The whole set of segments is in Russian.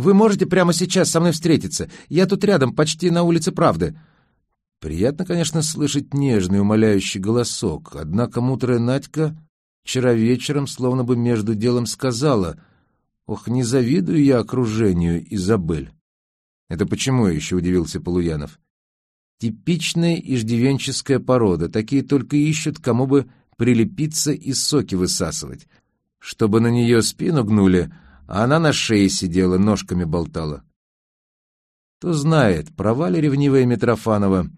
Вы можете прямо сейчас со мной встретиться? Я тут рядом, почти на улице Правды». Приятно, конечно, слышать нежный, умоляющий голосок, однако мудрая Надька вчера вечером словно бы между делом сказала «Ох, не завидую я окружению, Изабель». «Это почему?» — еще удивился Полуянов. «Типичная иждивенческая порода. Такие только ищут, кому бы прилепиться и соки высасывать. Чтобы на нее спину гнули, а она на шее сидела, ножками болтала. Кто знает, права ли ревнивая Митрофанова,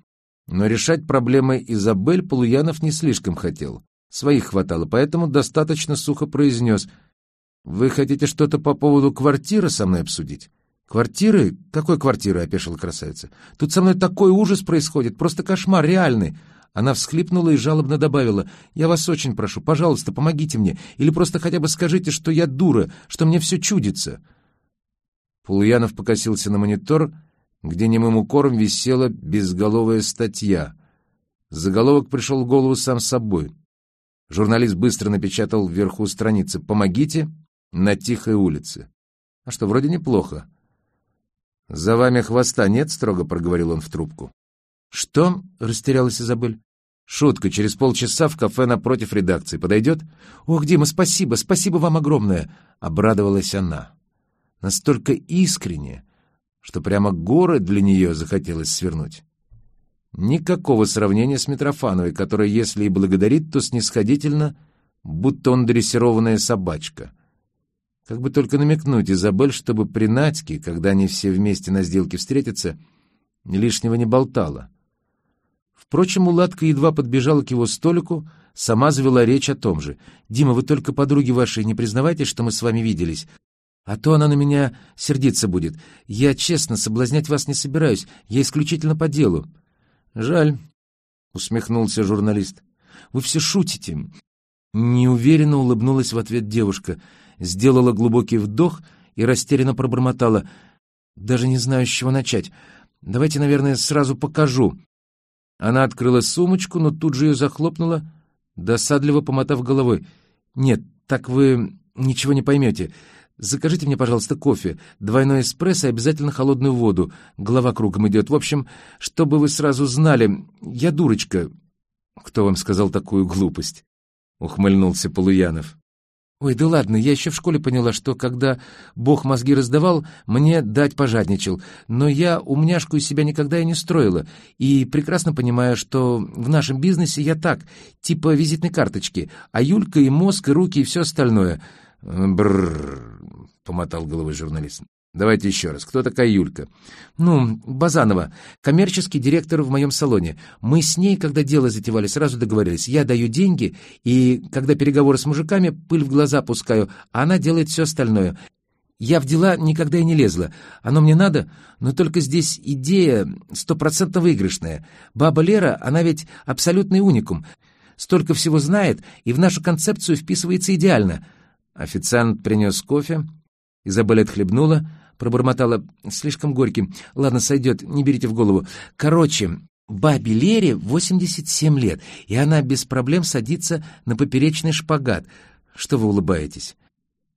но решать проблемы Изабель Полуянов не слишком хотел. Своих хватало, поэтому достаточно сухо произнес. «Вы хотите что-то по поводу квартиры со мной обсудить?» «Квартиры? Какой квартиры?» — опешила красавица. «Тут со мной такой ужас происходит, просто кошмар, реальный!» Она всхлипнула и жалобно добавила. «Я вас очень прошу, пожалуйста, помогите мне, или просто хотя бы скажите, что я дура, что мне все чудится!» Полуянов покосился на монитор, где немым укором висела безголовая статья. Заголовок пришел в голову сам собой. Журналист быстро напечатал вверху страницы «Помогите» на тихой улице. А что, вроде неплохо. «За вами хвоста нет?» — строго проговорил он в трубку. «Что?» — растерялась Изабель. «Шутка. Через полчаса в кафе напротив редакции. Подойдет?» «Ох, Дима, спасибо, спасибо вам огромное!» — обрадовалась она. Настолько искренне, что прямо горы для нее захотелось свернуть. Никакого сравнения с Митрофановой, которая, если и благодарит, то снисходительно, будто он дрессированная собачка — как бы только намекнуть Изабель, чтобы при Надьке, когда они все вместе на сделке встретятся, лишнего не болтала. Впрочем, Уладка едва подбежала к его столику, сама завела речь о том же. «Дима, вы только подруги вашей не признавайте, что мы с вами виделись, а то она на меня сердиться будет. Я, честно, соблазнять вас не собираюсь, я исключительно по делу». «Жаль», — усмехнулся журналист. «Вы все шутите». Неуверенно улыбнулась в ответ девушка — сделала глубокий вдох и растерянно пробормотала. «Даже не знаю, с чего начать. Давайте, наверное, сразу покажу». Она открыла сумочку, но тут же ее захлопнула, досадливо помотав головой. «Нет, так вы ничего не поймете. Закажите мне, пожалуйста, кофе, двойной эспрессо и обязательно холодную воду. Голова кругом идет. В общем, чтобы вы сразу знали, я дурочка». «Кто вам сказал такую глупость?» — ухмыльнулся Полуянов. Ой, да ладно, я еще в школе поняла, что когда Бог мозги раздавал, мне дать пожадничал. Но я умняшку из себя никогда и не строила. И прекрасно понимаю, что в нашем бизнесе я так, типа визитной карточки, а Юлька и мозг, и руки, и все остальное. Бррр, помотал головой журналист. Давайте еще раз. Кто такая Юлька? Ну, Базанова, коммерческий директор в моем салоне. Мы с ней, когда дело затевали, сразу договорились. Я даю деньги, и когда переговоры с мужиками, пыль в глаза пускаю, а она делает все остальное. Я в дела никогда и не лезла. Оно мне надо, но только здесь идея стопроцентно выигрышная. Баба Лера, она ведь абсолютный уникум. Столько всего знает, и в нашу концепцию вписывается идеально. Официант принес кофе. Изабель отхлебнула — пробормотала слишком горьким. Ладно, сойдет, не берите в голову. Короче, бабе Лере 87 лет, и она без проблем садится на поперечный шпагат. Что вы улыбаетесь?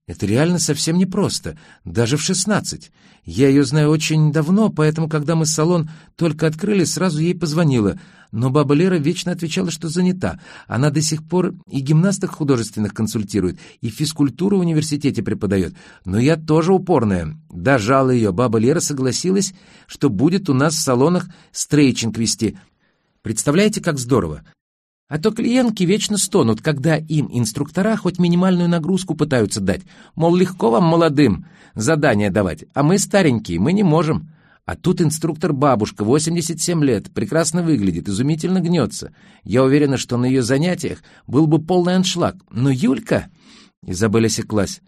Это реально совсем непросто, даже в шестнадцать. Я ее знаю очень давно, поэтому, когда мы салон только открыли, сразу ей позвонила. Но баба Лера вечно отвечала, что занята. Она до сих пор и гимнасток художественных консультирует, и физкультуру в университете преподает. Но я тоже упорная. Дожала ее. Баба Лера согласилась, что будет у нас в салонах стрейчинг вести. Представляете, как здорово? А то клиентки вечно стонут, когда им инструктора хоть минимальную нагрузку пытаются дать. Мол, легко вам, молодым, задания давать, а мы старенькие, мы не можем. А тут инструктор бабушка, 87 лет, прекрасно выглядит, изумительно гнется. Я уверена, что на ее занятиях был бы полный аншлаг. Но Юлька... Изабель осеклась.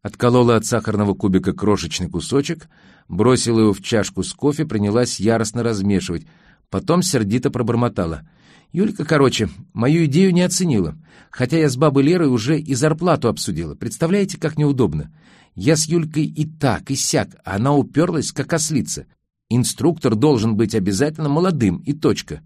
Отколола от сахарного кубика крошечный кусочек, бросила его в чашку с кофе, принялась яростно размешивать. Потом сердито пробормотала — Юлька, короче, мою идею не оценила. Хотя я с бабой Лерой уже и зарплату обсудила. Представляете, как неудобно? Я с Юлькой и так, и сяк, а она уперлась, как ослица. Инструктор должен быть обязательно молодым, и точка.